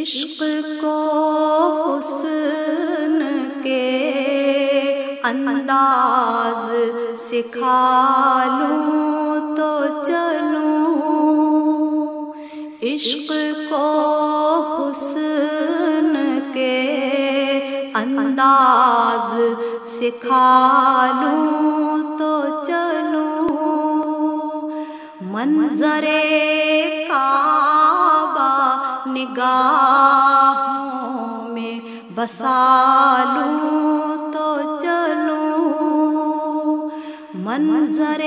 عشق کو حسن کے انداز سکھا لوں تو چلوں۔ عشق کو حسن کے انداز سکھا لوں تو چلوں۔ منظر کعبہ نگاہوں میں بسا لوں تو چلوں۔ منظر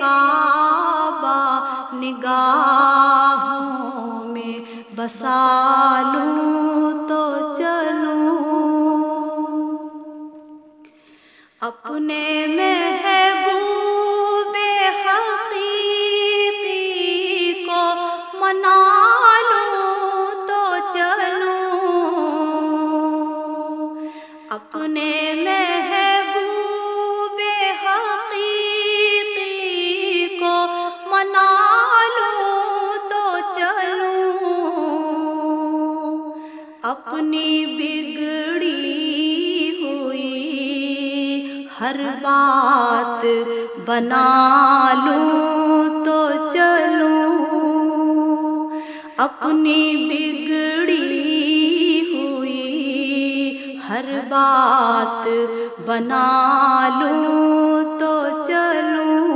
کعبہ نگاہوں میں بسا لوں تو چلوں۔ اپنے محبوب ہر بات بنا لوں تو چلوں۔ اپنی بگڑی ہوئی ہر بات بنا لوں تو چلوں۔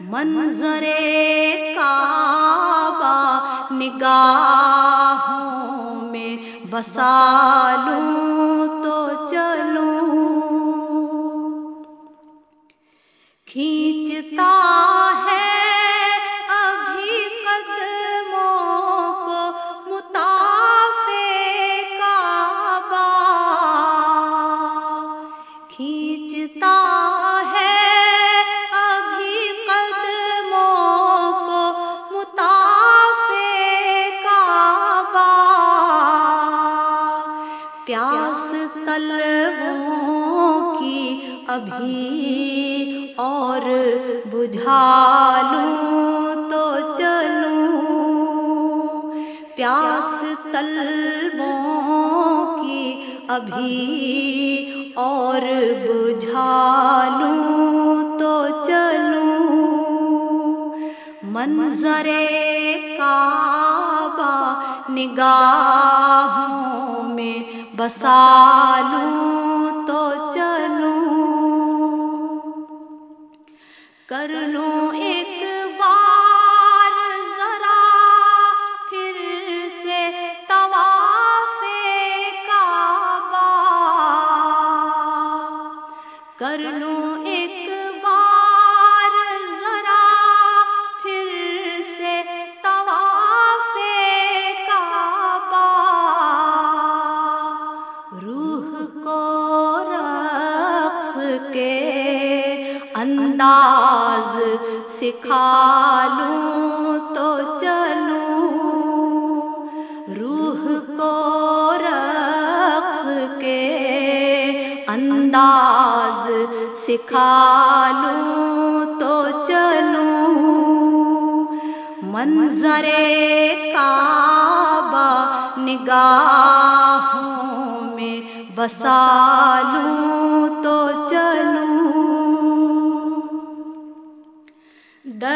منظر کعبہ نگاہوں میں بسا لوں۔ طلبوں کی ابھی اور بجھا لوں تو چلوں۔ پیاس طلبوں کی ابھی اور بجھا لوں تو چلوں۔ منظر کعبہ نگاہوں میں بسالوں انداز سکھا لوں تو چلوں۔ روح کو رقص کے انداز سکھا لوں تو چلوں۔ منظر کعبہ نگاہوں میں بسا لوں۔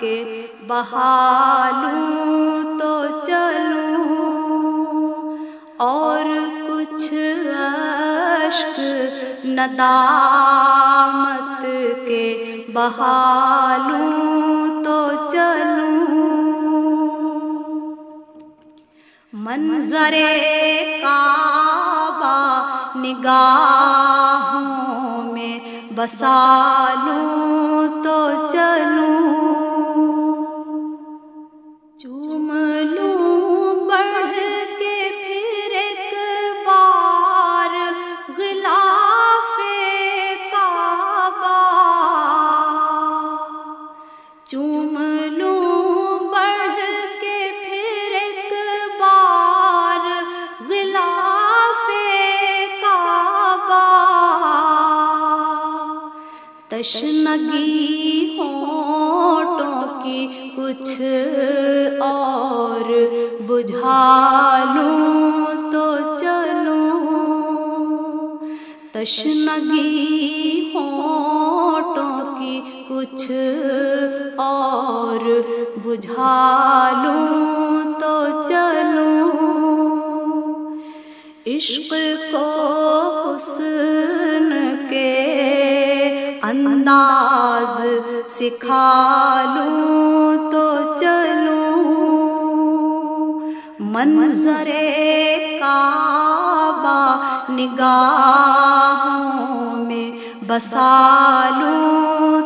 کے بہالوں تو چلوں اور کچھ اشک ندامت کے بہالوں تو چلوں منظر کعبہ نگاہوں میں بسا لوں تو چلوں۔ تشنگی ہونٹوں کی کچھ اور بجھا لوں تو چلوں تشنگی ہونٹوں کی کچھ اور بجھا لوں تو چلوں عشق کو انداز سکھا لوں تو چلوں منظر کعبہ نگاہوں میں بسا لوں